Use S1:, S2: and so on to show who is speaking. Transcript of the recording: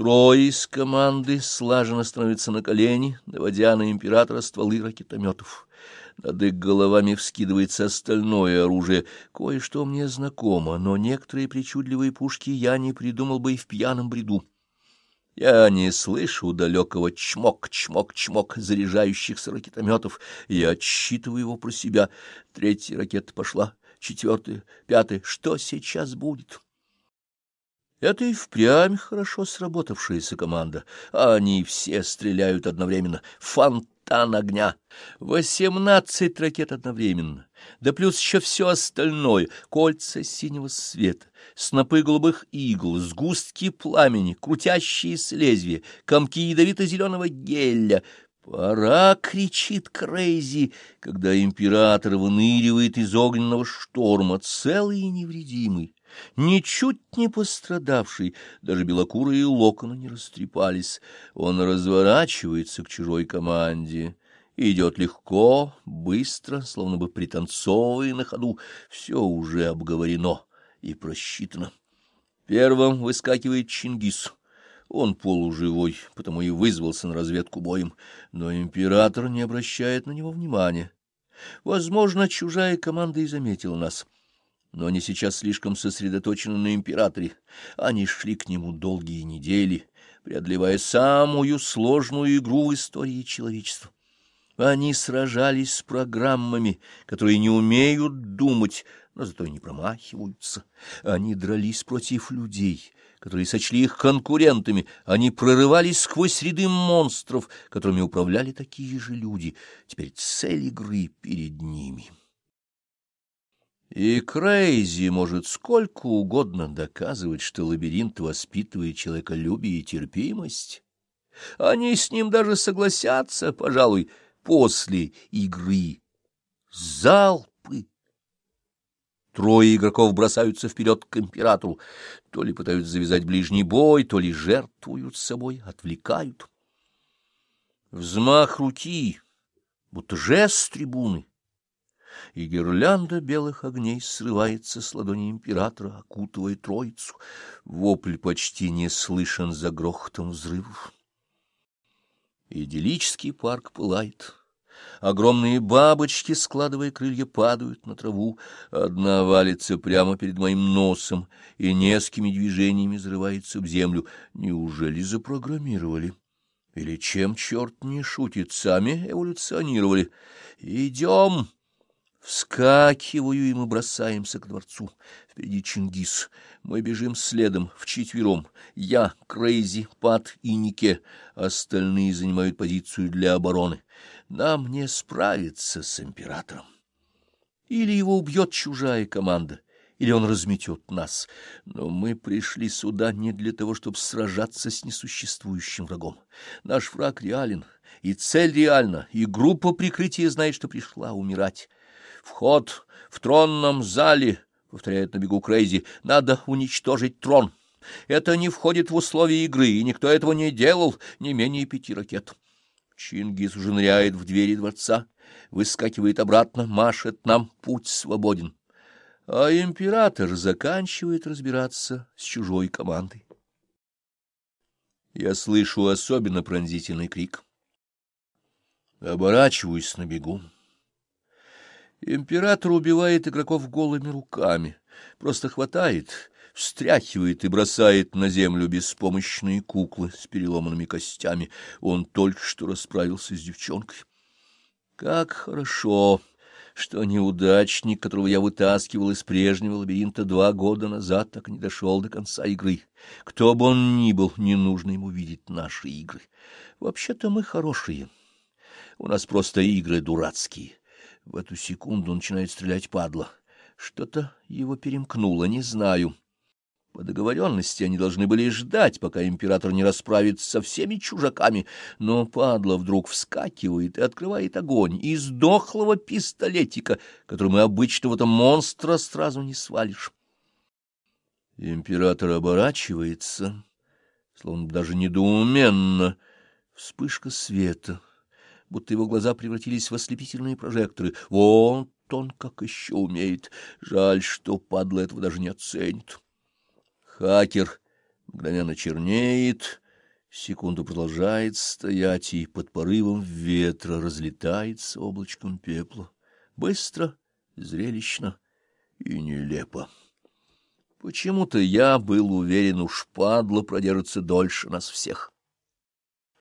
S1: Трое из команды слаженно становятся на колени, наводя на императора стволы ракетометов. Над их головами вскидывается остальное оружие. Кое-что мне знакомо, но некоторые причудливые пушки я не придумал бы и в пьяном бреду. Я не слышу далекого чмок-чмок-чмок заряжающихся ракетометов. Я отсчитываю его про себя. Третья ракета пошла, четвертая, пятая. Что сейчас будет? Это и впрямь хорошо сработавшаяся команда. Они все стреляют одновременно. Фонтан огня. Восемнадцать ракет одновременно. Да плюс еще все остальное. Кольца синего света, снопы голубых игл, сгустки пламени, крутящиеся лезвия, комки ядовито-зеленого геля. «Пора!» — кричит Крейзи, когда император выныривает из огненного шторма, целый и невредимый ничуть не пострадавший, даже белокурые локоны не растрепались. Он разворачивается к чужой команде идет легко, быстро, словно бы пританцовывая на ходу. Все уже обговорено и просчитано. Первым выскакивает Чингис. Он полуживой, потому и вызвался на разведку боем, но император не обращает на него внимания. Возможно, чужая команда и заметила нас — но они сейчас слишком сосредоточены на императоре. Они шли к нему долгие недели, преодолевая самую сложную игру в истории человечества. Они сражались с программами, которые не умеют думать, но зато и не промахиваются. Они дрались против людей, которые сочли их конкурентами. Они прорывались сквозь ряды монстров, которыми управляли такие же люди. Теперь цель игры перед ними. И Крейзи может сколько угодно доказывать, что лабиринт воспитывает человеколюбие и терпимость. Они с ним даже согласятся, пожалуй, после игры. Залпы! Трое игроков бросаются вперед к императору, то ли пытаются завязать ближний бой, то ли жертвуют собой, отвлекают. Взмах руки, будто жест трибуны и гирлянда белых огней срывается с ладони императора, окутывая троицу. Вопль почти не слышен за грохотом взрывов. Идиллический парк пылает. Огромные бабочки, складывая крылья, падают на траву. Одна валится прямо перед моим носом и несколькими движениями взрывается в землю. Неужели запрограммировали? Или чем черт не шутит, сами эволюционировали? «Идем!» Вскакиваю, и мы бросаемся к дворцу. Впереди Чингис. Мы бежим следом, вчетвером. Я, Крейзи, Пат и Нике. Остальные занимают позицию для обороны. Нам не справиться с императором. Или его убьет чужая команда, или он разметет нас. Но мы пришли сюда не для того, чтобы сражаться с несуществующим врагом. Наш враг реален, и цель реальна, и группа прикрытия знает, что пришла умирать. Вход в тронном зале, — повторяет на бегу Крейзи, — надо уничтожить трон. Это не входит в условия игры, и никто этого не делал, не менее пяти ракет. Чингис уже ныряет в двери дворца, выскакивает обратно, машет нам, путь свободен. А император заканчивает разбираться с чужой командой. Я слышу особенно пронзительный крик. Оборачиваюсь на бегу. Император убивает игроков голыми руками, просто хватает, встряхивает и бросает на землю беспомощные куклы с переломанными костями. Он только что расправился с девчонкой. Как хорошо, что неудачник, которого я вытаскивал из прежнего лабиринта два года назад, так не дошел до конца игры. Кто бы он ни был, не нужно ему видеть наши игры. Вообще-то мы хорошие. У нас просто игры дурацкие. В эту секунду начинает стрелять падла. Что-то его перемкнуло, не знаю. По договоренности они должны были ждать, пока император не расправится со всеми чужаками, но падла вдруг вскакивает и открывает огонь из дохлого пистолетика, которым и обычного то монстра сразу не свалишь. Император оборачивается, словно даже недоуменно. Вспышка света — будто его глаза превратились в ослепительные прожекторы. Вот он как еще умеет. Жаль, что падла этого даже не оценит. Хакер мгновенно чернеет, Секунду продолжает стоять и под порывом ветра разлетается облачком пепла. Быстро, зрелищно и нелепо. Почему-то я был уверен, уж падла продержится дольше нас всех.